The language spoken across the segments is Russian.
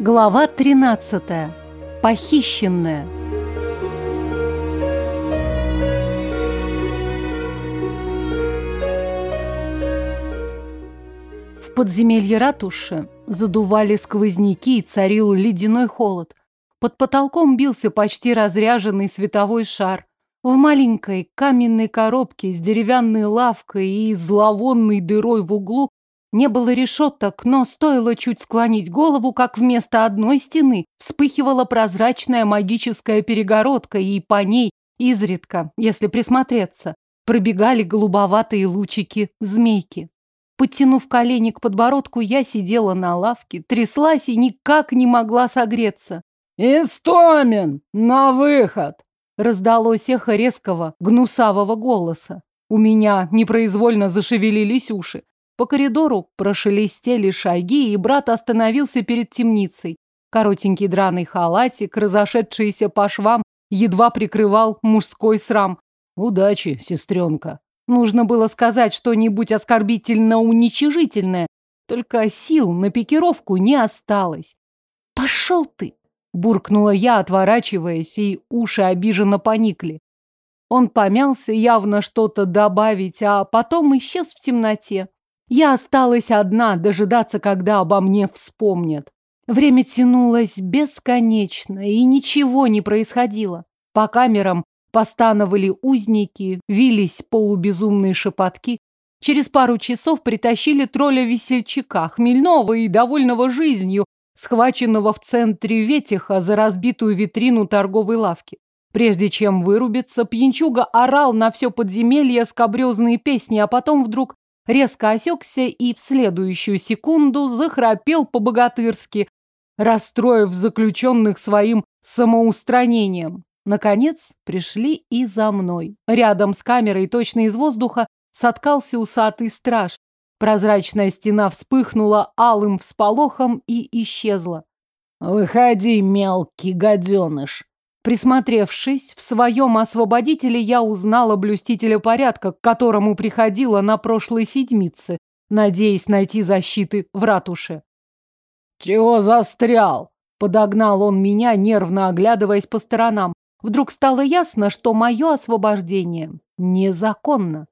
Глава 13. Похищенная. В подземелье ратуши задували сквозняки и царил ледяной холод. Под потолком бился почти разряженный световой шар. В маленькой каменной коробке с деревянной лавкой и зловонной дырой в углу не было решеток, но стоило чуть склонить голову, как вместо одной стены вспыхивала прозрачная магическая перегородка, и по ней изредка, если присмотреться, пробегали голубоватые лучики змейки. Подтянув колени к подбородку, я сидела на лавке, тряслась и никак не могла согреться. «Истомин! На выход!» Раздалось эхо резкого, гнусавого голоса. У меня непроизвольно зашевелились уши. По коридору прошелестели шаги, и брат остановился перед темницей. Коротенький драный халатик, разошедшийся по швам, едва прикрывал мужской срам. «Удачи, сестренка!» Нужно было сказать что-нибудь оскорбительно-уничижительное, только сил на пикировку не осталось. «Пошел ты!» Буркнула я, отворачиваясь, и уши обиженно поникли. Он помялся, явно что-то добавить, а потом исчез в темноте. Я осталась одна, дожидаться, когда обо мне вспомнят. Время тянулось бесконечно, и ничего не происходило. По камерам постановали узники, вились полубезумные шепотки. Через пару часов притащили тролля-весельчака, хмельного и довольного жизнью, схваченного в центре ветиха за разбитую витрину торговой лавки. Прежде чем вырубиться, пьянчуга орал на все подземелье скобрезные песни, а потом вдруг резко осекся и в следующую секунду захрапел по-богатырски, расстроив заключенных своим самоустранением. Наконец пришли и за мной. Рядом с камерой, точно из воздуха, соткался усатый страж, Прозрачная стена вспыхнула алым всполохом и исчезла. «Выходи, мелкий гаденыш!» Присмотревшись, в своем освободителе я узнала блюстителя порядка, к которому приходила на прошлой седмице, надеясь найти защиты в ратуше. «Чего застрял?» — подогнал он меня, нервно оглядываясь по сторонам. Вдруг стало ясно, что мое освобождение незаконно.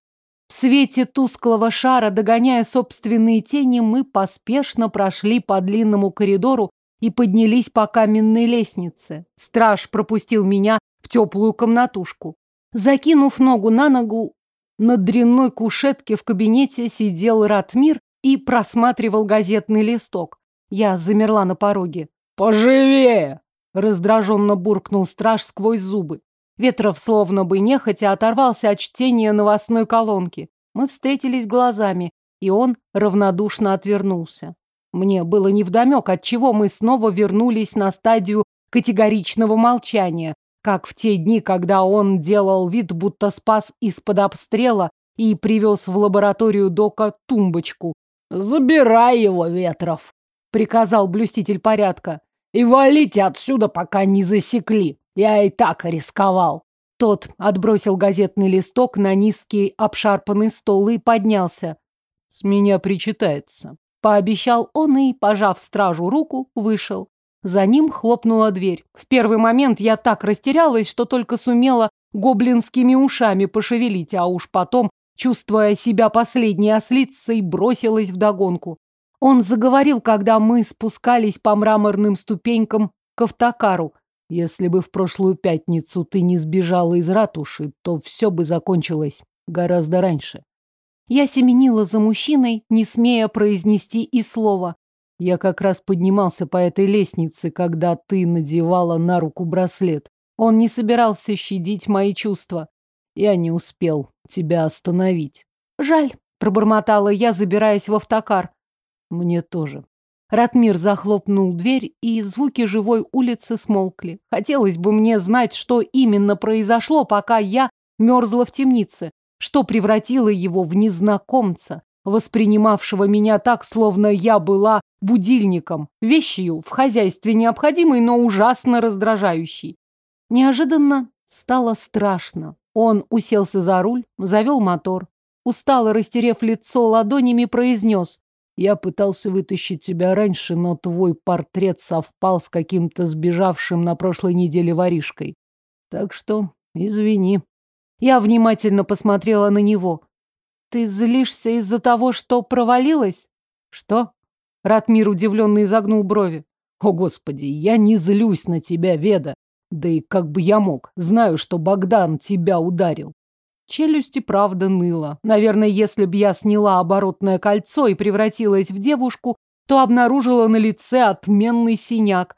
В свете тусклого шара, догоняя собственные тени, мы поспешно прошли по длинному коридору и поднялись по каменной лестнице. Страж пропустил меня в теплую комнатушку. Закинув ногу на ногу, на дрянной кушетке в кабинете сидел Ратмир и просматривал газетный листок. Я замерла на пороге. «Поживее!» — раздраженно буркнул страж сквозь зубы. Ветров словно бы нехотя оторвался от чтения новостной колонки. Мы встретились глазами, и он равнодушно отвернулся. Мне было невдомек, отчего мы снова вернулись на стадию категоричного молчания, как в те дни, когда он делал вид, будто спас из-под обстрела и привез в лабораторию Дока тумбочку. «Забирай его, Ветров!» — приказал блюститель порядка. «И валите отсюда, пока не засекли!» Я и так рисковал. Тот отбросил газетный листок на низкий обшарпанный стол и поднялся. С меня причитается. Пообещал он и, пожав стражу руку, вышел. За ним хлопнула дверь. В первый момент я так растерялась, что только сумела гоблинскими ушами пошевелить, а уж потом, чувствуя себя последней ослицей, бросилась вдогонку. Он заговорил, когда мы спускались по мраморным ступенькам к автокару. Если бы в прошлую пятницу ты не сбежала из ратуши, то все бы закончилось гораздо раньше. Я семенила за мужчиной, не смея произнести и слова. Я как раз поднимался по этой лестнице, когда ты надевала на руку браслет. Он не собирался щадить мои чувства. Я не успел тебя остановить. Жаль, пробормотала я, забираясь в автокар. Мне тоже. Ратмир захлопнул дверь, и звуки живой улицы смолкли. Хотелось бы мне знать, что именно произошло, пока я мерзла в темнице, что превратило его в незнакомца, воспринимавшего меня так, словно я была будильником, вещью в хозяйстве необходимой, но ужасно раздражающей. Неожиданно стало страшно. Он уселся за руль, завел мотор. Устало растерев лицо ладонями, произнес Я пытался вытащить тебя раньше, но твой портрет совпал с каким-то сбежавшим на прошлой неделе воришкой. Так что извини. Я внимательно посмотрела на него. Ты злишься из-за того, что провалилась? Что? Ратмир удивленно изогнул брови. О, Господи, я не злюсь на тебя, Веда. Да и как бы я мог. Знаю, что Богдан тебя ударил. Челюсть и правда ныла. Наверное, если б я сняла оборотное кольцо и превратилась в девушку, то обнаружила на лице отменный синяк.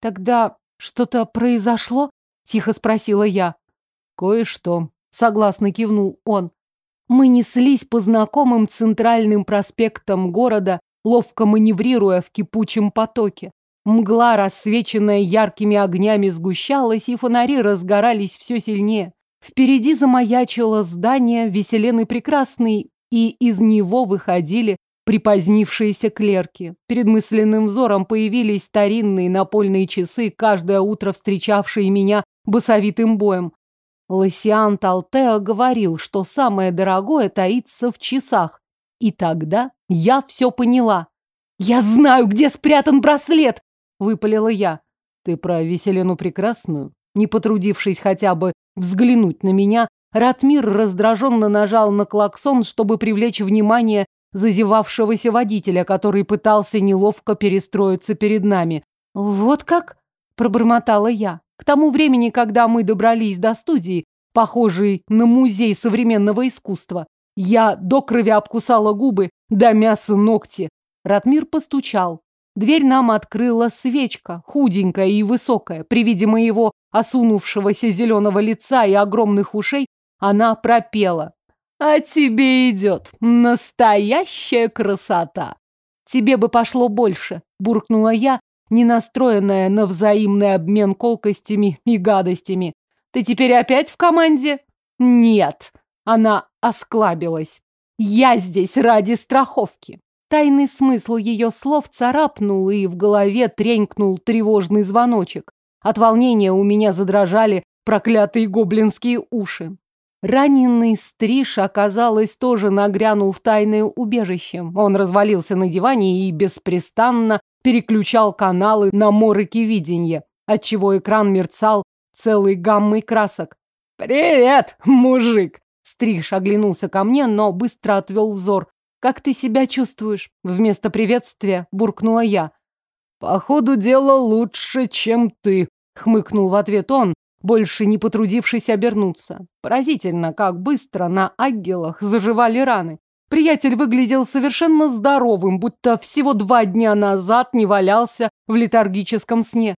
Тогда что-то произошло? Тихо спросила я. Кое-что. Согласно кивнул он. Мы неслись по знакомым центральным проспектам города, ловко маневрируя в кипучем потоке. Мгла, рассвеченная яркими огнями, сгущалась, и фонари разгорались все сильнее. Впереди замаячило здание, веселен и прекрасный, и из него выходили припозднившиеся клерки. Перед мысленным взором появились старинные напольные часы, каждое утро встречавшие меня басовитым боем. Лосиан Талтео говорил, что самое дорогое таится в часах. И тогда я все поняла. «Я знаю, где спрятан браслет!» — выпалила я. «Ты про Веселену Прекрасную?» Не потрудившись хотя бы взглянуть на меня, Ратмир раздраженно нажал на клаксон, чтобы привлечь внимание зазевавшегося водителя, который пытался неловко перестроиться перед нами. «Вот как?» – пробормотала я. К тому времени, когда мы добрались до студии, похожей на музей современного искусства, я до крови обкусала губы, до мяса ногти. Ратмир постучал. Дверь нам открыла свечка, худенькая и высокая. При виде моего осунувшегося зеленого лица и огромных ушей она пропела. «А тебе идет настоящая красота!» «Тебе бы пошло больше», — буркнула я, не настроенная на взаимный обмен колкостями и гадостями. «Ты теперь опять в команде?» «Нет!» — она осклабилась. «Я здесь ради страховки!» Тайный смысл ее слов царапнул, и в голове тренькнул тревожный звоночек. От волнения у меня задрожали проклятые гоблинские уши. Раненый стриж, оказалось, тоже нагрянул в тайное убежище. Он развалился на диване и беспрестанно переключал каналы на морыки видения, отчего экран мерцал целой гаммой красок. «Привет, мужик!» Стриж оглянулся ко мне, но быстро отвел взор. «Как ты себя чувствуешь?» Вместо приветствия буркнула я. «По ходу дела лучше, чем ты», — хмыкнул в ответ он, больше не потрудившись обернуться. Поразительно, как быстро на агелах заживали раны. Приятель выглядел совершенно здоровым, будто всего два дня назад не валялся в летаргическом сне.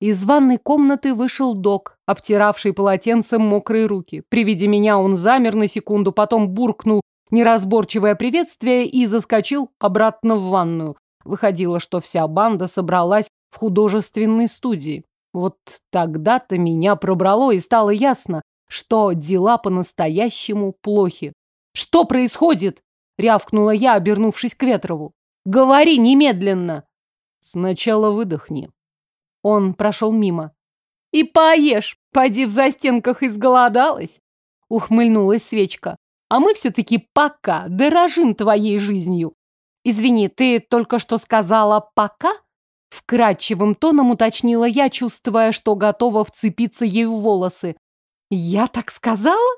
Из ванной комнаты вышел док, обтиравший полотенцем мокрые руки. При виде меня он замер на секунду, потом буркнул неразборчивое приветствие и заскочил обратно в ванную. Выходило, что вся банда собралась в художественной студии. Вот тогда-то меня пробрало и стало ясно, что дела по-настоящему плохи. «Что происходит?» — рявкнула я, обернувшись к Ветрову. «Говори немедленно!» «Сначала выдохни». Он прошел мимо. «И поешь! Поди в застенках изголодалась!» — ухмыльнулась свечка. А мы все-таки пока дорожим твоей жизнью. Извини, ты только что сказала «пока»?» Вкрадчивым тоном уточнила я, чувствуя, что готова вцепиться ей в волосы. «Я так сказала?»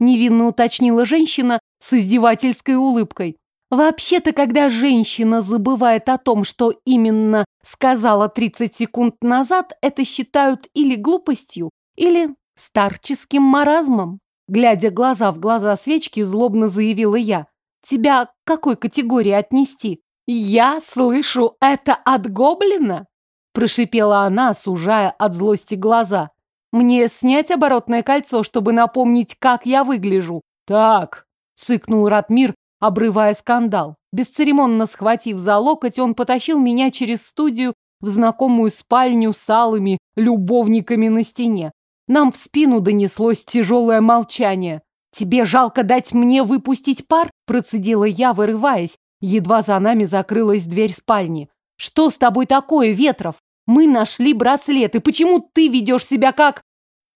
Невинно уточнила женщина с издевательской улыбкой. Вообще-то, когда женщина забывает о том, что именно сказала 30 секунд назад, это считают или глупостью, или старческим маразмом. Глядя глаза в глаза свечки, злобно заявила я. Тебя к какой категории отнести? Я слышу это от гоблина? Прошипела она, сужая от злости глаза. Мне снять оборотное кольцо, чтобы напомнить, как я выгляжу. Так, цыкнул Ратмир, обрывая скандал. Бесцеремонно схватив за локоть, он потащил меня через студию в знакомую спальню с алыми любовниками на стене. Нам в спину донеслось тяжелое молчание. «Тебе жалко дать мне выпустить пар?» – процедила я, вырываясь. Едва за нами закрылась дверь спальни. «Что с тобой такое, Ветров? Мы нашли браслет, и почему ты ведешь себя как...»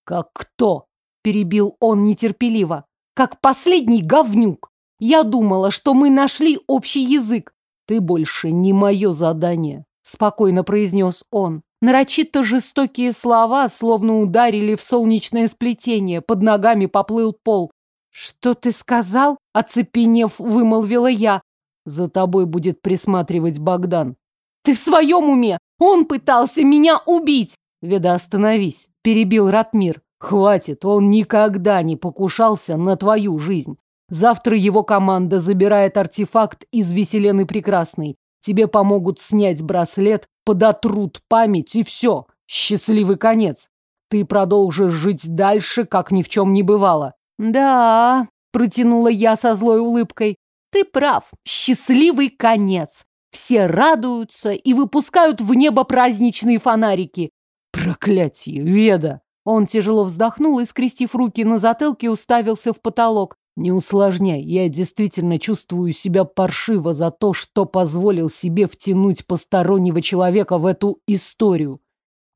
«Как кто?» – перебил он нетерпеливо. «Как последний говнюк. Я думала, что мы нашли общий язык. Ты больше не мое задание, спокойно произнес он. Нарочито жестокие слова словно ударили в солнечное сплетение, под ногами поплыл пол. «Что ты сказал?» — оцепенев, вымолвила я. «За тобой будет присматривать Богдан». «Ты в своем уме? Он пытался меня убить!» «Веда, остановись!» — перебил Ратмир. «Хватит, он никогда не покушался на твою жизнь. Завтра его команда забирает артефакт из Веселены Прекрасной. Тебе помогут снять браслет, подотрут память и все. Счастливый конец. Ты продолжишь жить дальше, как ни в чем не бывало. Да, протянула я со злой улыбкой. Ты прав. Счастливый конец. Все радуются и выпускают в небо праздничные фонарики. Проклятие, Веда! Он тяжело вздохнул и, скрестив руки на затылке, уставился в потолок. Не усложняй, я действительно чувствую себя паршиво за то, что позволил себе втянуть постороннего человека в эту историю.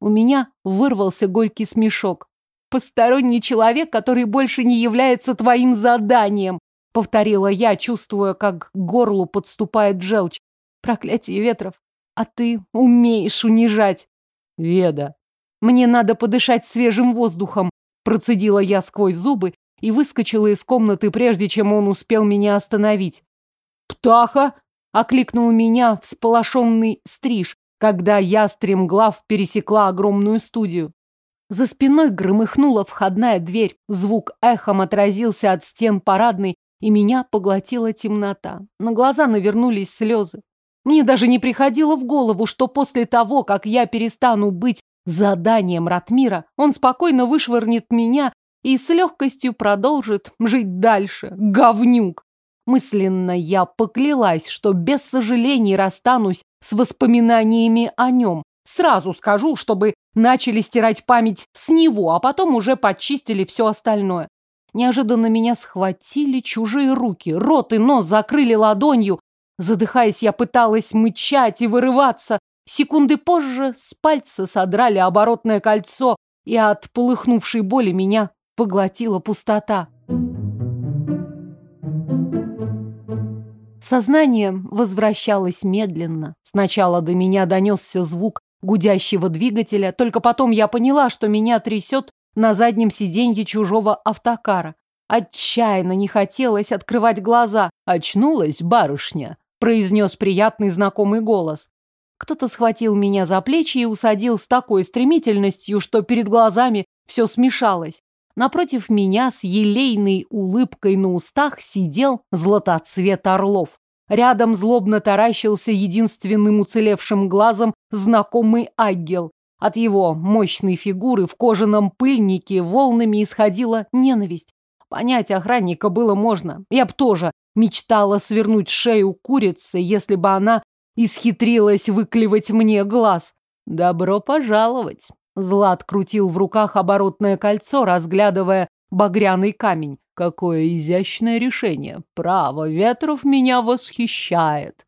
У меня вырвался горький смешок. Посторонний человек, который больше не является твоим заданием, повторила я, чувствуя, как к горлу подступает желчь. Проклятие ветров. А ты умеешь унижать. Веда. Мне надо подышать свежим воздухом, процедила я сквозь зубы и выскочила из комнаты, прежде чем он успел меня остановить. «Птаха!» — окликнул меня всполошенный стриж, когда я стремглав пересекла огромную студию. За спиной громыхнула входная дверь, звук эхом отразился от стен парадной, и меня поглотила темнота. На глаза навернулись слезы. Мне даже не приходило в голову, что после того, как я перестану быть заданием Ратмира, он спокойно вышвырнет меня и с легкостью продолжит жить дальше. Говнюк! Мысленно я поклялась, что без сожалений расстанусь с воспоминаниями о нем. Сразу скажу, чтобы начали стирать память с него, а потом уже почистили все остальное. Неожиданно меня схватили чужие руки, рот и нос закрыли ладонью. Задыхаясь, я пыталась мычать и вырываться. Секунды позже с пальца содрали оборотное кольцо, и от полыхнувшей боли меня поглотила пустота. Сознание возвращалось медленно. Сначала до меня донесся звук гудящего двигателя, только потом я поняла, что меня трясет на заднем сиденье чужого автокара. Отчаянно не хотелось открывать глаза. «Очнулась барышня», — произнес приятный знакомый голос. Кто-то схватил меня за плечи и усадил с такой стремительностью, что перед глазами все смешалось. Напротив меня с елейной улыбкой на устах сидел златоцвет Орлов. Рядом злобно таращился единственным уцелевшим глазом знакомый Аггел. От его мощной фигуры в кожаном пыльнике волнами исходила ненависть. Понять охранника было можно. Я б тоже мечтала свернуть шею курицы, если бы она исхитрилась выклевать мне глаз. «Добро пожаловать!» Злат крутил в руках оборотное кольцо, разглядывая багряный камень. Какое изящное решение. Право, Ветров меня восхищает.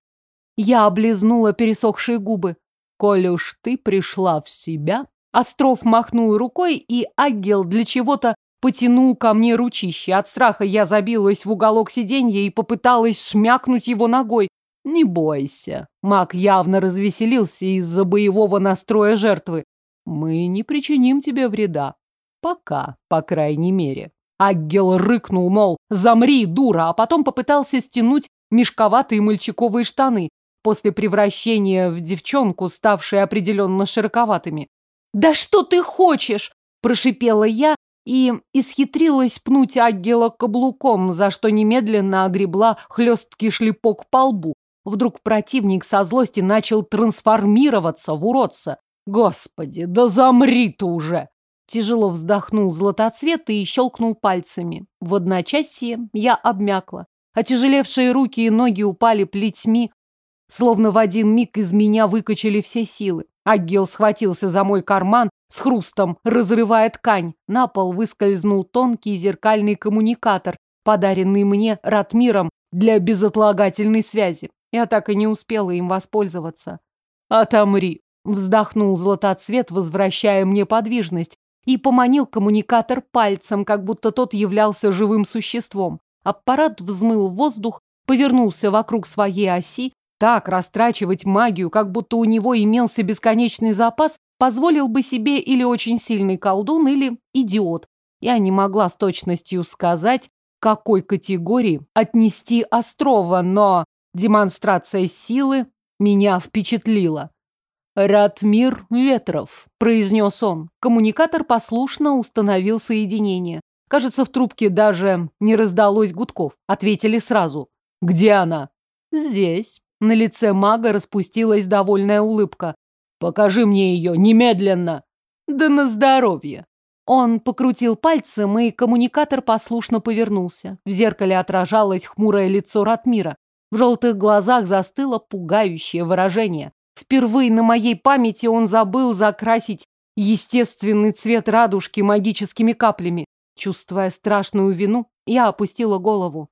Я облизнула пересохшие губы. Коль уж ты пришла в себя... Остров махнул рукой, и Агел для чего-то потянул ко мне ручище. От страха я забилась в уголок сиденья и попыталась шмякнуть его ногой. Не бойся. Маг явно развеселился из-за боевого настроя жертвы. Мы не причиним тебе вреда. Пока, по крайней мере. Аггел рыкнул, мол, замри, дура, а потом попытался стянуть мешковатые мальчиковые штаны, после превращения в девчонку, ставшие определенно широковатыми. «Да что ты хочешь?» – прошипела я и исхитрилась пнуть Аггела каблуком, за что немедленно огребла хлесткий шлепок по лбу. Вдруг противник со злости начал трансформироваться в уродца. Господи, да замри ты уже! Тяжело вздохнул златоцвет и щелкнул пальцами. В одночасье я обмякла. Отяжелевшие руки и ноги упали плетьми, словно в один миг из меня выкачали все силы. Агел схватился за мой карман, с хрустом разрывая ткань. На пол выскользнул тонкий зеркальный коммуникатор, подаренный мне Ратмиром для безотлагательной связи. Я так и не успела им воспользоваться. «Отомри!» Вздохнул златоцвет, возвращая мне подвижность, и поманил коммуникатор пальцем, как будто тот являлся живым существом. Аппарат взмыл воздух, повернулся вокруг своей оси, так растрачивать магию, как будто у него имелся бесконечный запас, позволил бы себе или очень сильный колдун, или идиот. Я не могла с точностью сказать, какой категории отнести Острова, но демонстрация силы меня впечатлила. «Ратмир Ветров», — произнес он. Коммуникатор послушно установил соединение. Кажется, в трубке даже не раздалось гудков. Ответили сразу. «Где она?» «Здесь». На лице мага распустилась довольная улыбка. «Покажи мне ее немедленно!» «Да на здоровье!» Он покрутил пальцем, и коммуникатор послушно повернулся. В зеркале отражалось хмурое лицо Ратмира. В желтых глазах застыло пугающее выражение. Впервые на моей памяти он забыл закрасить естественный цвет радужки магическими каплями. Чувствуя страшную вину, я опустила голову.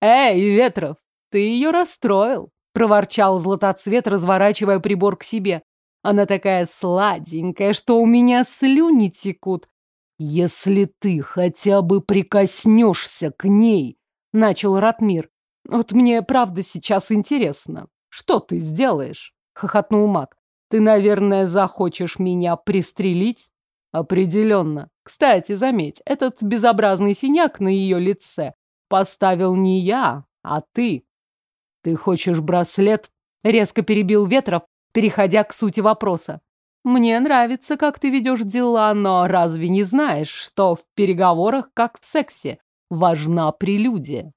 «Эй, Ветров, ты ее расстроил!» — проворчал Златоцвет, разворачивая прибор к себе. «Она такая сладенькая, что у меня слюни текут. Если ты хотя бы прикоснешься к ней!» — начал Ратмир. «Вот мне правда сейчас интересно, что ты сделаешь?» — хохотнул маг. «Ты, наверное, захочешь меня пристрелить?» «Определенно. Кстати, заметь, этот безобразный синяк на ее лице поставил не я, а ты. Ты хочешь браслет? Резко перебил Ветров, переходя к сути вопроса. Мне нравится, как ты ведешь дела, но разве не знаешь, что в переговорах, как в сексе, важна прелюдия?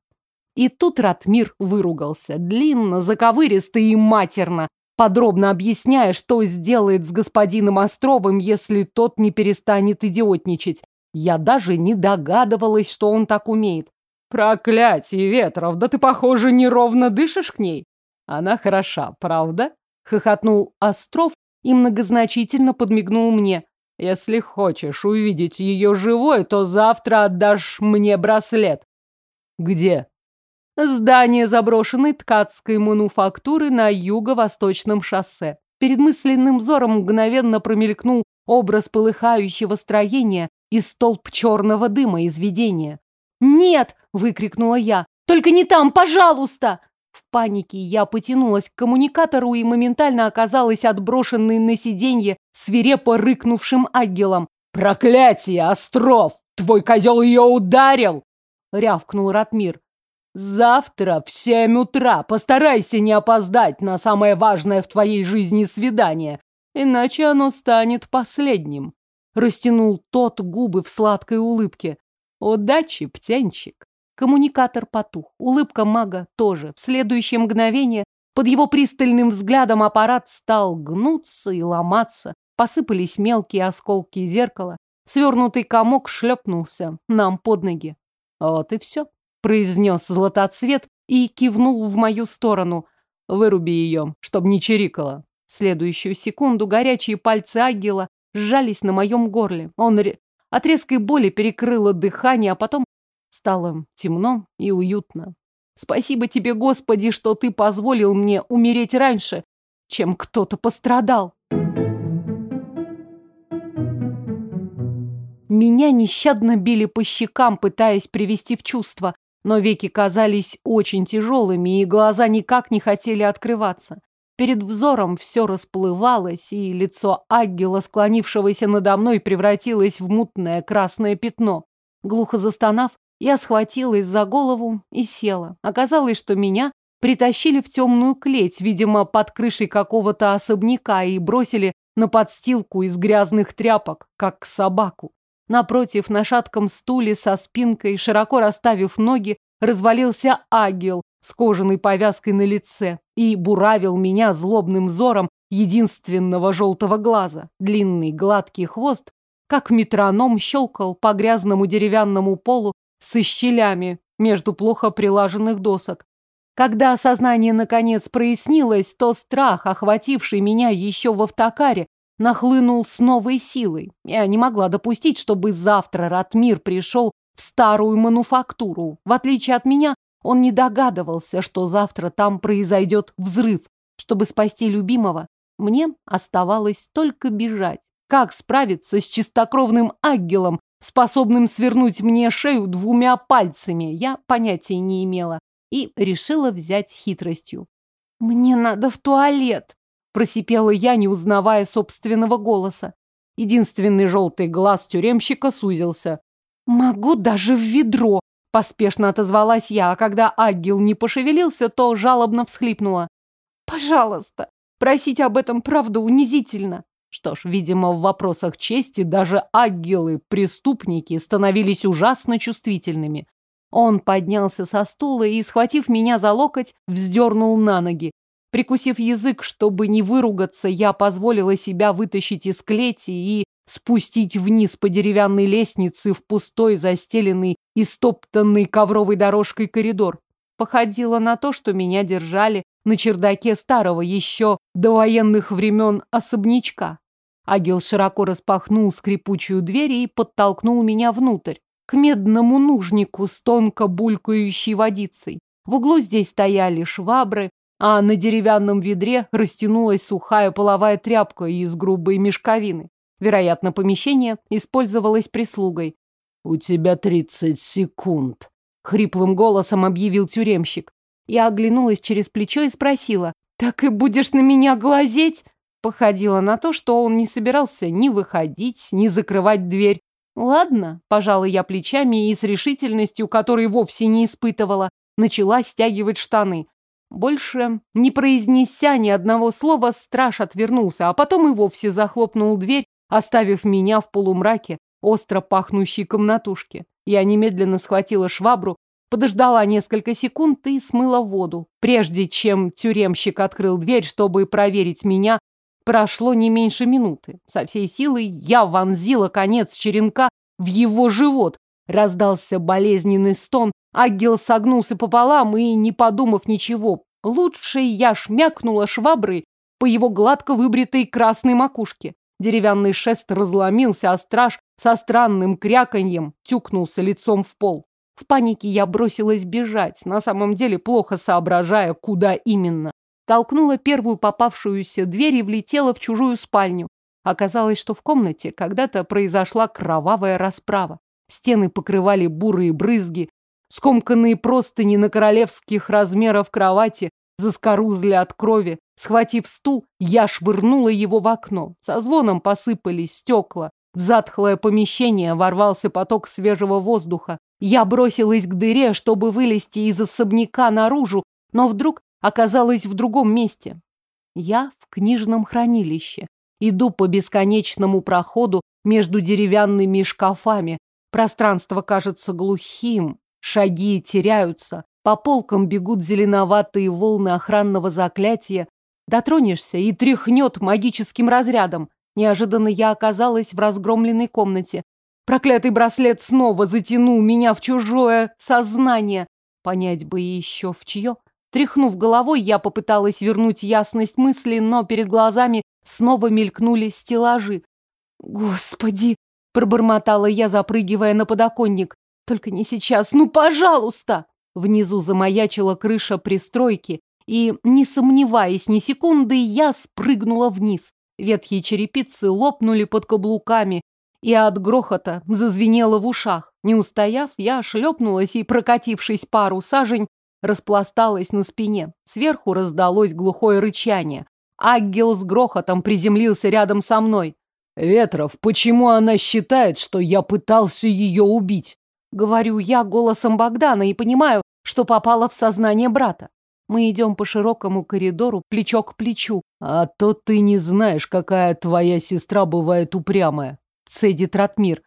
И тут Ратмир выругался, длинно, заковыристо и матерно, подробно объясняя, что сделает с господином Островым, если тот не перестанет идиотничать. Я даже не догадывалась, что он так умеет. Проклятие, Ветров, да ты, похоже, неровно дышишь к ней. Она хороша, правда? Хохотнул Остров и многозначительно подмигнул мне. Если хочешь увидеть ее живой, то завтра отдашь мне браслет. Где? Здание заброшенной ткацкой мануфактуры на юго-восточном шоссе. Перед мысленным взором мгновенно промелькнул образ полыхающего строения и столб черного дыма из видения. «Нет!» — выкрикнула я. «Только не там, пожалуйста!» В панике я потянулась к коммуникатору и моментально оказалась отброшенной на сиденье свирепо рыкнувшим агелом. «Проклятие, Остров! Твой козел ее ударил!» — рявкнул Ратмир. Завтра в семь утра постарайся не опоздать на самое важное в твоей жизни свидание, иначе оно станет последним. Растянул тот губы в сладкой улыбке. Удачи, птенчик. Коммуникатор потух, улыбка мага тоже. В следующее мгновение под его пристальным взглядом аппарат стал гнуться и ломаться. Посыпались мелкие осколки зеркала. Свернутый комок шлепнулся нам под ноги. Вот и все произнес златоцвет и кивнул в мою сторону. Выруби ее, чтоб не чирикала. В следующую секунду горячие пальцы Агила сжались на моем горле. Он от резкой боли перекрыло дыхание, а потом стало темно и уютно. Спасибо тебе, Господи, что ты позволил мне умереть раньше, чем кто-то пострадал. Меня нещадно били по щекам, пытаясь привести в чувство но веки казались очень тяжелыми, и глаза никак не хотели открываться. Перед взором все расплывалось, и лицо ангела, склонившегося надо мной, превратилось в мутное красное пятно. Глухо застонав, я схватилась за голову и села. Оказалось, что меня притащили в темную клеть, видимо, под крышей какого-то особняка, и бросили на подстилку из грязных тряпок, как собаку. Напротив, на шатком стуле со спинкой, широко расставив ноги, развалился агел с кожаной повязкой на лице и буравил меня злобным взором единственного желтого глаза. Длинный гладкий хвост, как метроном, щелкал по грязному деревянному полу с щелями между плохо прилаженных досок. Когда осознание наконец прояснилось, то страх, охвативший меня еще в автокаре, нахлынул с новой силой. Я не могла допустить, чтобы завтра Ратмир пришел в старую мануфактуру. В отличие от меня, он не догадывался, что завтра там произойдет взрыв. Чтобы спасти любимого, мне оставалось только бежать. Как справиться с чистокровным ангелом, способным свернуть мне шею двумя пальцами, я понятия не имела и решила взять хитростью. Мне надо в туалет, просипела я, не узнавая собственного голоса. Единственный желтый глаз тюремщика сузился. Могу даже в ведро, поспешно отозвалась я, а когда Агил не пошевелился, то жалобно всхлипнула. Пожалуйста, просить об этом правда унизительно. Что ж, видимо, в вопросах чести даже агилы, преступники, становились ужасно чувствительными. Он поднялся со стула и, схватив меня за локоть, вздернул на ноги. Прикусив язык, чтобы не выругаться, я позволила себя вытащить из клети и спустить вниз по деревянной лестнице в пустой, застеленный и стоптанный ковровой дорожкой коридор. Походило на то, что меня держали на чердаке старого еще до военных времен особнячка. Агил широко распахнул скрипучую дверь и подтолкнул меня внутрь, к медному нужнику с тонко булькающей водицей. В углу здесь стояли швабры, а на деревянном ведре растянулась сухая половая тряпка из грубой мешковины. Вероятно, помещение использовалось прислугой. «У тебя тридцать секунд», — хриплым голосом объявил тюремщик. Я оглянулась через плечо и спросила, «Так и будешь на меня глазеть?» Походило на то, что он не собирался ни выходить, ни закрывать дверь. Ладно, пожала я плечами и с решительностью, которой вовсе не испытывала, начала стягивать штаны. Больше, не произнеся ни одного слова, страж отвернулся, а потом и вовсе захлопнул дверь, оставив меня в полумраке остро пахнущей комнатушки. Я немедленно схватила швабру, подождала несколько секунд и смыла воду. Прежде чем тюремщик открыл дверь, чтобы проверить меня, Прошло не меньше минуты. Со всей силой я вонзила конец черенка в его живот. Раздался болезненный стон. Агил согнулся пополам и, не подумав ничего, лучше я шмякнула шваброй по его гладко выбритой красной макушке. Деревянный шест разломился, а страж со странным кряканьем тюкнулся лицом в пол. В панике я бросилась бежать, на самом деле плохо соображая, куда именно толкнула первую попавшуюся дверь и влетела в чужую спальню. Оказалось, что в комнате когда-то произошла кровавая расправа. Стены покрывали бурые брызги, скомканные простыни на королевских размеров кровати заскорузли от крови. Схватив стул, я швырнула его в окно. Со звоном посыпались стекла. В затхлое помещение ворвался поток свежего воздуха. Я бросилась к дыре, чтобы вылезти из особняка наружу, но вдруг оказалась в другом месте. Я в книжном хранилище. Иду по бесконечному проходу между деревянными шкафами. Пространство кажется глухим, шаги теряются. По полкам бегут зеленоватые волны охранного заклятия. Дотронешься и тряхнет магическим разрядом. Неожиданно я оказалась в разгромленной комнате. Проклятый браслет снова затянул меня в чужое сознание. Понять бы еще в чье. Тряхнув головой, я попыталась вернуть ясность мысли, но перед глазами снова мелькнули стеллажи. «Господи!» – пробормотала я, запрыгивая на подоконник. «Только не сейчас! Ну, пожалуйста!» Внизу замаячила крыша пристройки, и, не сомневаясь ни секунды, я спрыгнула вниз. Ветхие черепицы лопнули под каблуками, и от грохота зазвенело в ушах. Не устояв, я шлепнулась и, прокатившись пару сажень, распласталась на спине. Сверху раздалось глухое рычание. Аггел с грохотом приземлился рядом со мной. «Ветров, почему она считает, что я пытался ее убить?» Говорю я голосом Богдана и понимаю, что попала в сознание брата. Мы идем по широкому коридору, плечо к плечу. «А то ты не знаешь, какая твоя сестра бывает упрямая», — цедит Ратмир.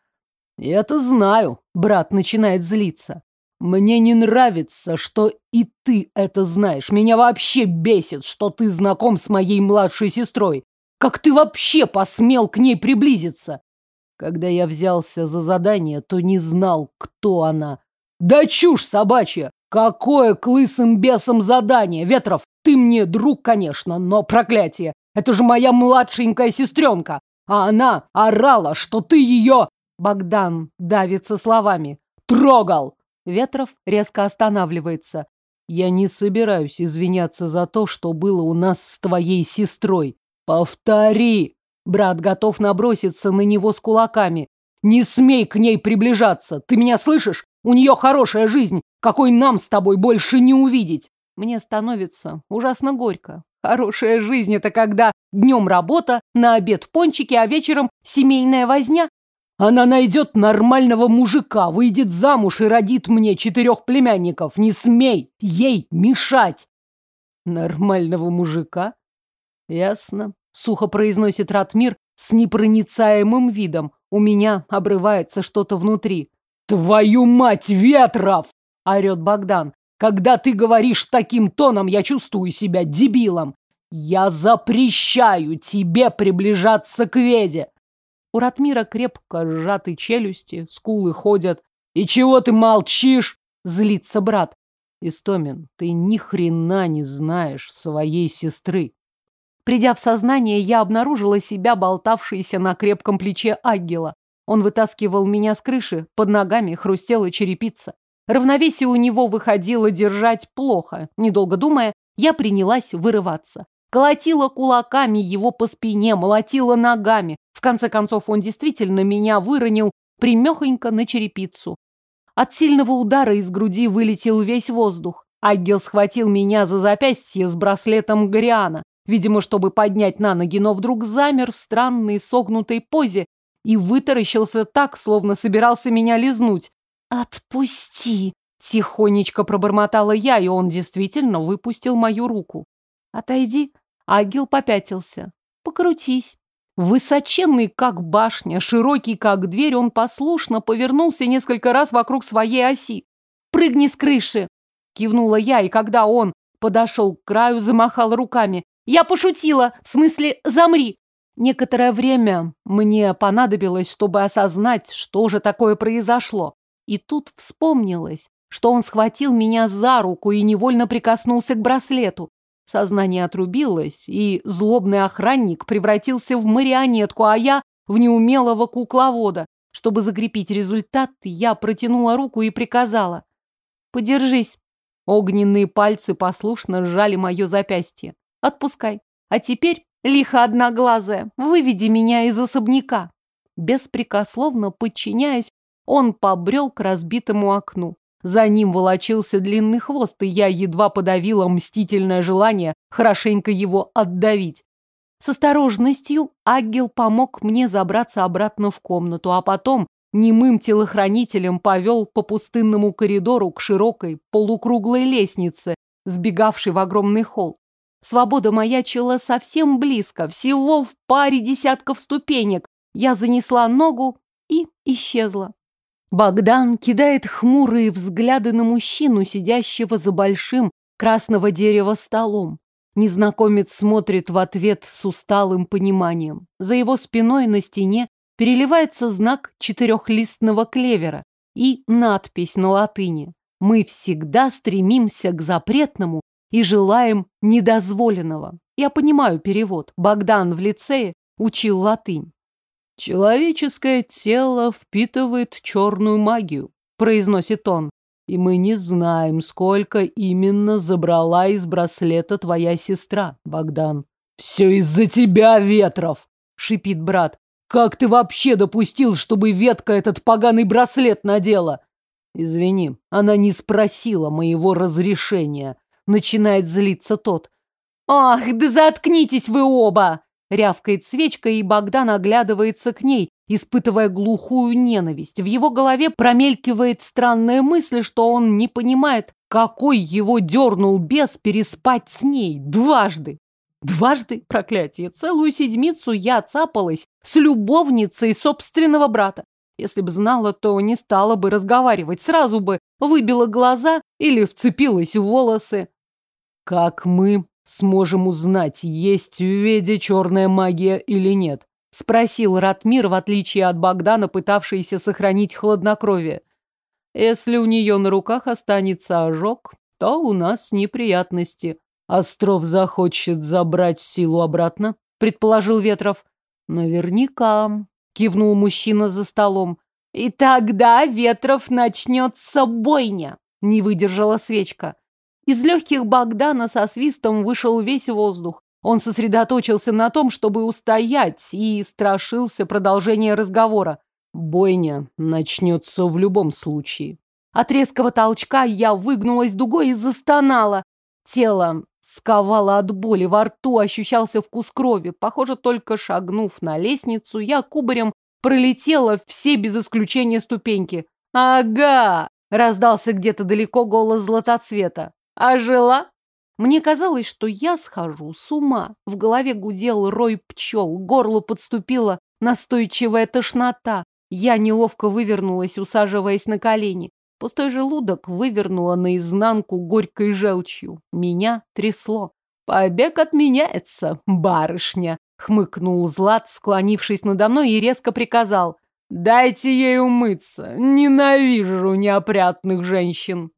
«Я-то знаю», — брат начинает злиться. Мне не нравится, что и ты это знаешь. Меня вообще бесит, что ты знаком с моей младшей сестрой. Как ты вообще посмел к ней приблизиться? Когда я взялся за задание, то не знал, кто она. Да чушь собачья! Какое к лысым бесам задание? Ветров, ты мне друг, конечно, но проклятие! Это же моя младшенькая сестренка! А она орала, что ты ее... Богдан давится словами. Трогал! Ветров резко останавливается. Я не собираюсь извиняться за то, что было у нас с твоей сестрой. Повтори! Брат готов наброситься на него с кулаками. Не смей к ней приближаться! Ты меня слышишь? У нее хорошая жизнь, какой нам с тобой больше не увидеть. Мне становится ужасно горько. Хорошая жизнь — это когда днем работа, на обед пончики, а вечером семейная возня. Она найдет нормального мужика, выйдет замуж и родит мне четырех племянников. Не смей ей мешать. Нормального мужика? Ясно. Сухо произносит Ратмир с непроницаемым видом. У меня обрывается что-то внутри. Твою мать, Ветров! Орет Богдан. Когда ты говоришь таким тоном, я чувствую себя дебилом. Я запрещаю тебе приближаться к Веде. У Ратмира крепко сжаты челюсти, скулы ходят. И чего ты молчишь? Злится брат. Истомин, ты ни хрена не знаешь своей сестры. Придя в сознание, я обнаружила себя болтавшейся на крепком плече Аггела. Он вытаскивал меня с крыши, под ногами хрустела черепица. Равновесие у него выходило держать плохо. Недолго думая, я принялась вырываться. Колотила кулаками его по спине, молотила ногами. В конце концов, он действительно меня выронил примехонько на черепицу. От сильного удара из груди вылетел весь воздух. Агел схватил меня за запястье с браслетом Гориана, видимо, чтобы поднять на ноги, но вдруг замер в странной согнутой позе и вытаращился так, словно собирался меня лизнуть. «Отпусти!» – тихонечко пробормотала я, и он действительно выпустил мою руку. «Отойди!» Агил попятился. «Покрутись!» Высоченный, как башня, широкий, как дверь, он послушно повернулся несколько раз вокруг своей оси. «Прыгни с крыши!» Кивнула я, и когда он подошел к краю, замахал руками. «Я пошутила! В смысле, замри!» Некоторое время мне понадобилось, чтобы осознать, что же такое произошло. И тут вспомнилось, что он схватил меня за руку и невольно прикоснулся к браслету. Сознание отрубилось, и злобный охранник превратился в марионетку, а я в неумелого кукловода. Чтобы закрепить результат, я протянула руку и приказала. «Подержись». Огненные пальцы послушно сжали мое запястье. «Отпускай. А теперь, лихо одноглазая, выведи меня из особняка». Беспрекословно подчиняясь, он побрел к разбитому окну. За ним волочился длинный хвост, и я едва подавила мстительное желание хорошенько его отдавить. С осторожностью Аггел помог мне забраться обратно в комнату, а потом немым телохранителем повел по пустынному коридору к широкой полукруглой лестнице, сбегавшей в огромный холл. Свобода маячила совсем близко, всего в паре десятков ступенек. Я занесла ногу и исчезла. Богдан кидает хмурые взгляды на мужчину, сидящего за большим красного дерева столом. Незнакомец смотрит в ответ с усталым пониманием. За его спиной на стене переливается знак четырехлистного клевера и надпись на латыни. Мы всегда стремимся к запретному и желаем недозволенного. Я понимаю перевод. Богдан в лицее учил латынь. Человеческое тело впитывает черную магию, произносит он. И мы не знаем, сколько именно забрала из браслета твоя сестра, Богдан. Все из-за тебя, Ветров, шипит брат. Как ты вообще допустил, чтобы ветка этот поганый браслет надела? Извини, она не спросила моего разрешения. Начинает злиться тот. Ах, да заткнитесь вы оба! Рявкает свечка, и Богдан оглядывается к ней, испытывая глухую ненависть. В его голове промелькивает странная мысль, что он не понимает, какой его дернул бес переспать с ней дважды. Дважды, проклятие, целую седмицу я цапалась с любовницей собственного брата. Если бы знала, то не стала бы разговаривать, сразу бы выбила глаза или вцепилась в волосы. Как мы сможем узнать, есть в Веде черная магия или нет? Спросил Ратмир, в отличие от Богдана, пытавшийся сохранить хладнокровие. Если у нее на руках останется ожог, то у нас неприятности. Остров захочет забрать силу обратно, предположил Ветров. Наверняка, кивнул мужчина за столом. И тогда Ветров начнется бойня, не выдержала свечка. Из легких Богдана со свистом вышел весь воздух. Он сосредоточился на том, чтобы устоять, и страшился продолжения разговора. Бойня начнется в любом случае. От резкого толчка я выгнулась дугой и застонала. Тело сковало от боли, во рту ощущался вкус крови. Похоже, только шагнув на лестницу, я кубарем пролетела все без исключения ступеньки. «Ага!» — раздался где-то далеко голос златоцвета. «А жила?» Мне казалось, что я схожу с ума. В голове гудел рой пчел, горлу подступила настойчивая тошнота. Я неловко вывернулась, усаживаясь на колени. Пустой желудок вывернуло наизнанку горькой желчью. Меня трясло. «Побег отменяется, барышня!» — хмыкнул Злат, склонившись надо мной и резко приказал. «Дайте ей умыться! Ненавижу неопрятных женщин!»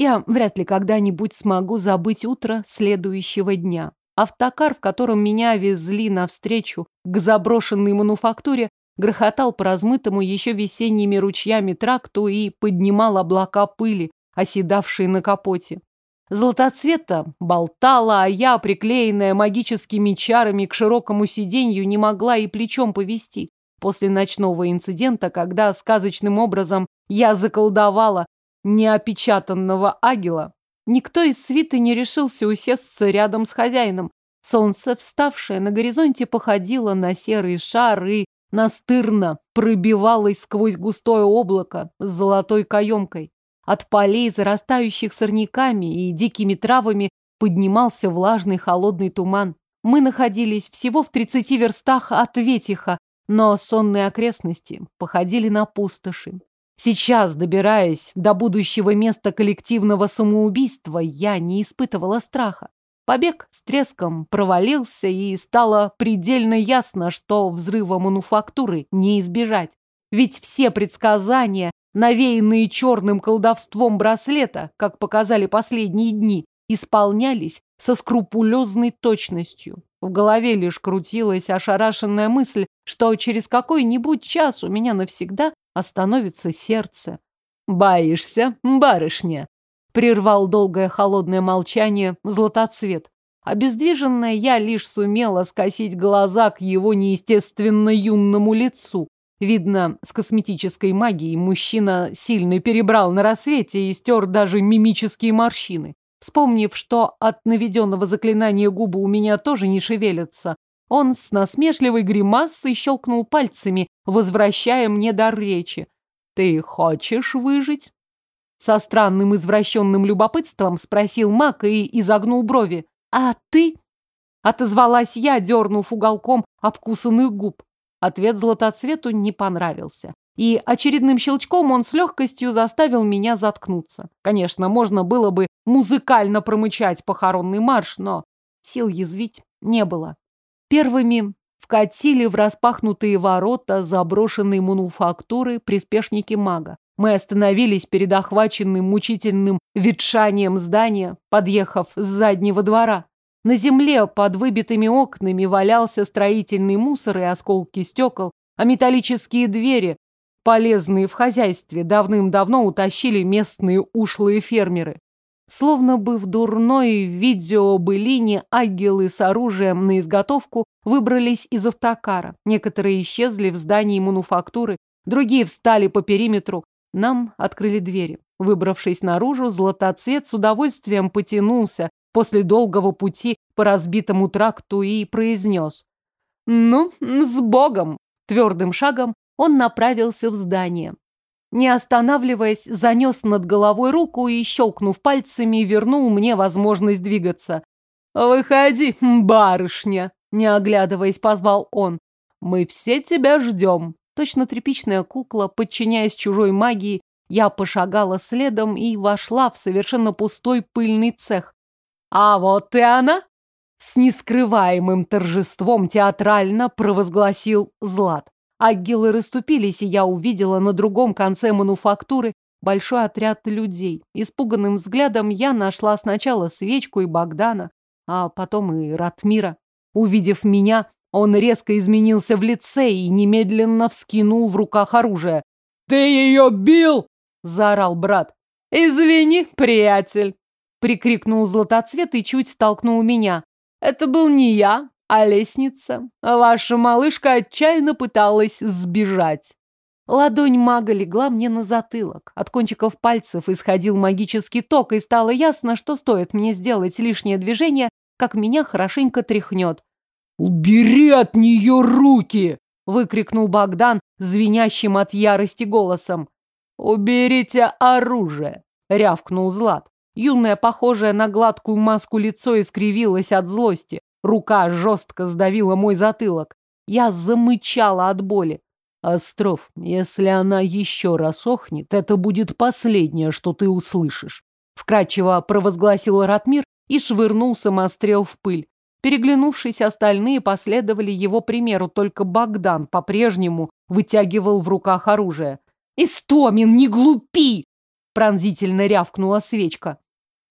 Я вряд ли когда-нибудь смогу забыть утро следующего дня. Автокар, в котором меня везли навстречу к заброшенной мануфактуре, грохотал по размытому еще весенними ручьями тракту и поднимал облака пыли, оседавшие на капоте. Золотоцвета болтала, а я, приклеенная магическими чарами к широкому сиденью, не могла и плечом повести. После ночного инцидента, когда сказочным образом я заколдовала неопечатанного агила, никто из свиты не решился усесться рядом с хозяином. Солнце, вставшее на горизонте, походило на серый шар и настырно пробивалось сквозь густое облако с золотой каемкой. От полей, зарастающих сорняками и дикими травами, поднимался влажный холодный туман. Мы находились всего в тридцати верстах от Ветиха, но сонные окрестности походили на пустоши. Сейчас, добираясь до будущего места коллективного самоубийства, я не испытывала страха. Побег с треском провалился, и стало предельно ясно, что взрыва мануфактуры не избежать. Ведь все предсказания, навеянные черным колдовством браслета, как показали последние дни, исполнялись со скрупулезной точностью. В голове лишь крутилась ошарашенная мысль, что через какой-нибудь час у меня навсегда остановится сердце. «Боишься, барышня?» Прервал долгое холодное молчание златоцвет. Обездвиженная я лишь сумела скосить глаза к его неестественно юному лицу. Видно, с косметической магией мужчина сильно перебрал на рассвете и стер даже мимические морщины. Вспомнив, что от наведенного заклинания губы у меня тоже не шевелятся, он с насмешливой гримасой щелкнул пальцами, возвращая мне дар речи. «Ты хочешь выжить?» Со странным извращенным любопытством спросил Мак и изогнул брови. «А ты?» Отозвалась я, дернув уголком обкусанных губ. Ответ златоцвету не понравился. И очередным щелчком он с легкостью заставил меня заткнуться. Конечно, можно было бы музыкально промычать похоронный марш, но сил язвить не было. Первыми вкатили в распахнутые ворота заброшенной мануфактуры приспешники мага. Мы остановились перед охваченным мучительным ветшанием здания, подъехав с заднего двора. На земле под выбитыми окнами валялся строительный мусор и осколки стекол, а металлические двери, полезные в хозяйстве, давным-давно утащили местные ушлые фермеры. Словно бы в дурной видеобылине агилы с оружием на изготовку выбрались из автокара. Некоторые исчезли в здании мануфактуры, другие встали по периметру. Нам открыли двери. Выбравшись наружу, златоцвет с удовольствием потянулся после долгого пути по разбитому тракту и произнес. «Ну, с Богом!» Твердым шагом он направился в здание. Не останавливаясь, занес над головой руку и, щелкнув пальцами, вернул мне возможность двигаться. «Выходи, барышня!» – не оглядываясь, позвал он. «Мы все тебя ждем!» Точно тряпичная кукла, подчиняясь чужой магии, я пошагала следом и вошла в совершенно пустой пыльный цех. «А вот и она!» С нескрываемым торжеством театрально провозгласил Злат. Агилы расступились, и я увидела на другом конце мануфактуры большой отряд людей. Испуганным взглядом я нашла сначала свечку и Богдана, а потом и Ратмира. Увидев меня, он резко изменился в лице и немедленно вскинул в руках оружие. «Ты ее бил!» – заорал брат. «Извини, приятель!» – прикрикнул Златоцвет и чуть столкнул меня. «Это был не я, а лестница. Ваша малышка отчаянно пыталась сбежать. Ладонь мага легла мне на затылок. От кончиков пальцев исходил магический ток, и стало ясно, что стоит мне сделать лишнее движение, как меня хорошенько тряхнет. «Убери от нее руки!» — выкрикнул Богдан звенящим от ярости голосом. «Уберите оружие!» — рявкнул Злат. Юная, похожая на гладкую маску лицо искривилось от злости. Рука жестко сдавила мой затылок. Я замычала от боли. Остров, если она еще раз охнет, это будет последнее, что ты услышишь. Вкратчиво провозгласил Ратмир и швырнул самострел в пыль. Переглянувшись, остальные последовали его примеру, только Богдан по-прежнему вытягивал в руках оружие. «Истомин, не глупи!» Пронзительно рявкнула свечка.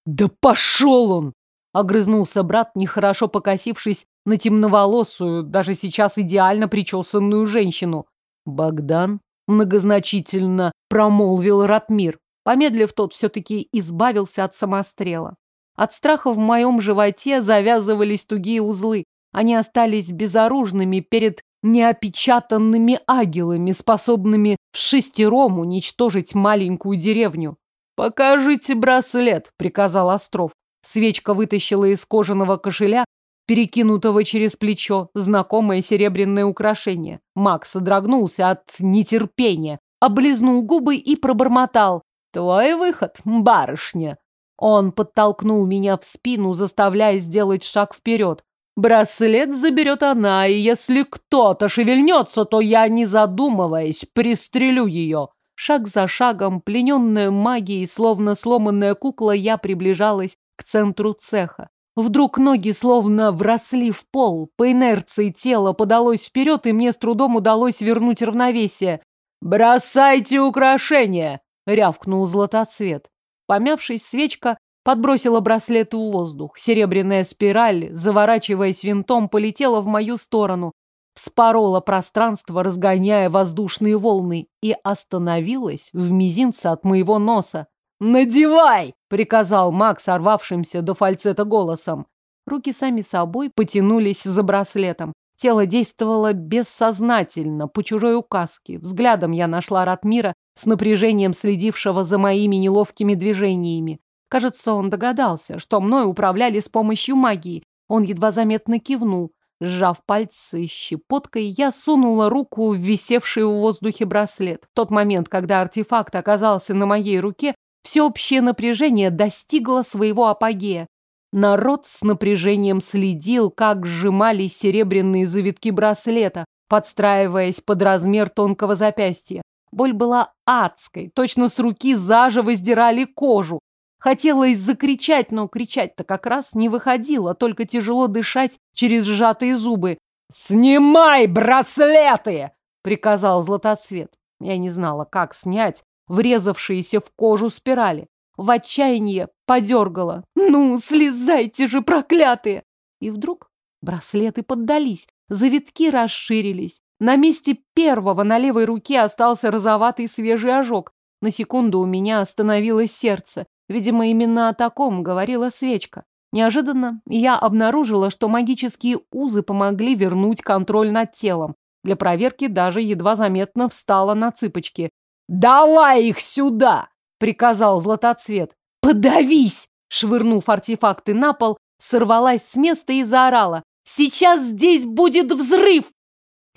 «Да пошел он!» Огрызнулся брат, нехорошо покосившись на темноволосую, даже сейчас идеально причесанную женщину. Богдан многозначительно промолвил Ратмир. Помедлив, тот все-таки избавился от самострела. От страха в моем животе завязывались тугие узлы. Они остались безоружными перед неопечатанными агилами, способными в шестером уничтожить маленькую деревню. «Покажите браслет», — приказал Остров. Свечка вытащила из кожаного кошеля перекинутого через плечо, знакомое серебряное украшение. Макс содрогнулся от нетерпения, облизнул губы и пробормотал. «Твой выход, барышня!» Он подтолкнул меня в спину, заставляя сделать шаг вперед. Браслет заберет она, и если кто-то шевельнется, то я, не задумываясь, пристрелю ее. Шаг за шагом, плененная магией, словно сломанная кукла, я приближалась к центру цеха. Вдруг ноги словно вросли в пол, по инерции тело подалось вперед, и мне с трудом удалось вернуть равновесие. «Бросайте украшения!» — рявкнул златоцвет. Помявшись, свечка подбросила браслет в воздух. Серебряная спираль, заворачиваясь винтом, полетела в мою сторону, вспорола пространство, разгоняя воздушные волны, и остановилась в мизинце от моего носа. «Надевай!» — приказал Макс, сорвавшимся до фальцета голосом. Руки сами собой потянулись за браслетом. Тело действовало бессознательно, по чужой указке. Взглядом я нашла Ратмира с напряжением следившего за моими неловкими движениями. Кажется, он догадался, что мной управляли с помощью магии. Он едва заметно кивнул. Сжав пальцы щепоткой, я сунула руку в висевший в воздухе браслет. В тот момент, когда артефакт оказался на моей руке, Всеобщее напряжение достигло своего апогея. Народ с напряжением следил, как сжимались серебряные завитки браслета, подстраиваясь под размер тонкого запястья. Боль была адской, точно с руки заживо сдирали кожу. Хотелось закричать, но кричать-то как раз не выходило, только тяжело дышать через сжатые зубы. «Снимай браслеты!» — приказал Златоцвет. Я не знала, как снять, врезавшиеся в кожу спирали. В отчаянии подергала. «Ну, слезайте же, проклятые!» И вдруг браслеты поддались, завитки расширились. На месте первого на левой руке остался розоватый свежий ожог. На секунду у меня остановилось сердце. Видимо, именно о таком говорила свечка. Неожиданно я обнаружила, что магические узы помогли вернуть контроль над телом. Для проверки даже едва заметно встала на цыпочки. «Давай их сюда!» — приказал Златоцвет. «Подавись!» — швырнув артефакты на пол, сорвалась с места и заорала. «Сейчас здесь будет взрыв!»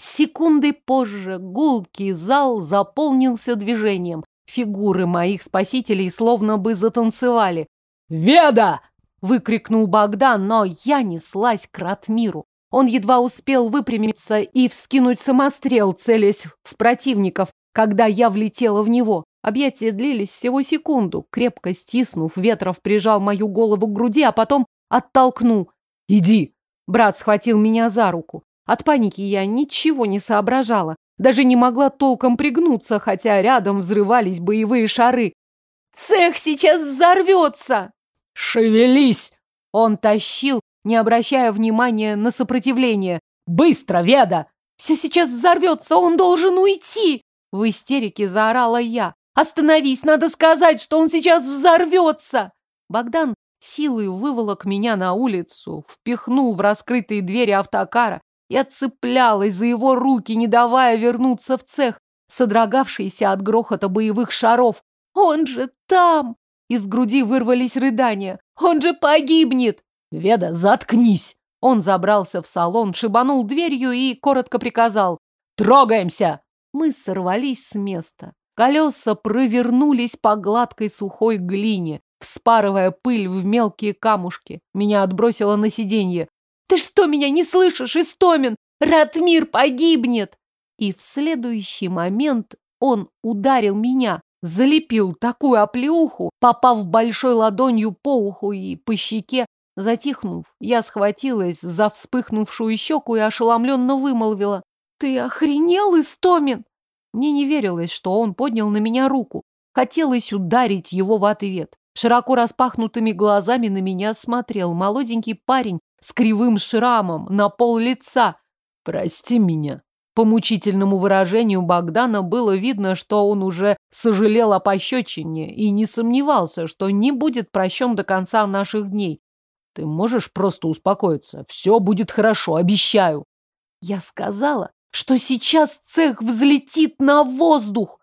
Секунды позже гулкий зал заполнился движением. Фигуры моих спасителей словно бы затанцевали. «Веда!» — выкрикнул Богдан, но я неслась к Ратмиру. Он едва успел выпрямиться и вскинуть самострел, целясь в противников, когда я влетела в него. Объятия длились всего секунду. Крепко стиснув, Ветров прижал мою голову к груди, а потом оттолкнул. «Иди!» Брат схватил меня за руку. От паники я ничего не соображала. Даже не могла толком пригнуться, хотя рядом взрывались боевые шары. «Цех сейчас взорвется!» «Шевелись!» Он тащил, не обращая внимания на сопротивление. «Быстро, Веда!» «Все сейчас взорвется, он должен уйти!» В истерике заорала я. «Остановись! Надо сказать, что он сейчас взорвется!» Богдан силой выволок меня на улицу, впихнул в раскрытые двери автокара. Я цеплялась за его руки, не давая вернуться в цех. содрогавшиеся от грохота боевых шаров. «Он же там!» Из груди вырвались рыдания. «Он же погибнет!» «Веда, заткнись!» Он забрался в салон, шибанул дверью и коротко приказал. «Трогаемся!» Мы сорвались с места. Колеса провернулись по гладкой сухой глине, вспарывая пыль в мелкие камушки. Меня отбросило на сиденье. «Ты что, меня не слышишь, Истомин? Ратмир погибнет!» И в следующий момент он ударил меня, залепил такую оплеуху, попав большой ладонью по уху и по щеке. Затихнув, я схватилась за вспыхнувшую щеку и ошеломленно вымолвила. «Ты охренел, Истомин?» Мне не верилось, что он поднял на меня руку. Хотелось ударить его в ответ. Широко распахнутыми глазами на меня смотрел молоденький парень с кривым шрамом на пол лица. «Прости меня». По мучительному выражению Богдана было видно, что он уже сожалел о пощечине и не сомневался, что не будет прощен до конца наших дней. «Ты можешь просто успокоиться? Все будет хорошо, обещаю». Я сказала, что сейчас цех взлетит на воздух.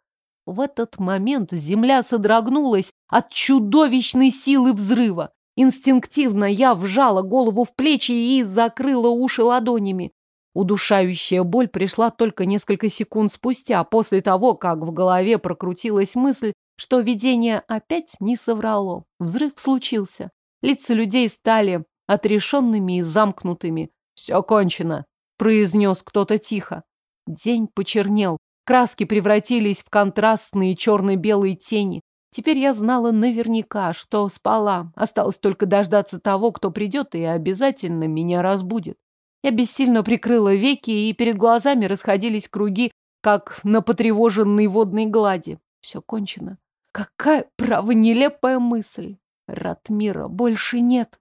В этот момент земля содрогнулась от чудовищной силы взрыва. Инстинктивно я вжала голову в плечи и закрыла уши ладонями. Удушающая боль пришла только несколько секунд спустя, после того, как в голове прокрутилась мысль, что видение опять не соврало. Взрыв случился. Лица людей стали отрешенными и замкнутыми. «Все кончено», — произнес кто-то тихо. День почернел. Краски превратились в контрастные черно-белые тени. Теперь я знала наверняка, что спала. Осталось только дождаться того, кто придет и обязательно меня разбудит. Я бессильно прикрыла веки, и перед глазами расходились круги, как на потревоженной водной глади. Все кончено. Какая, право, нелепая мысль. Ратмира больше нет.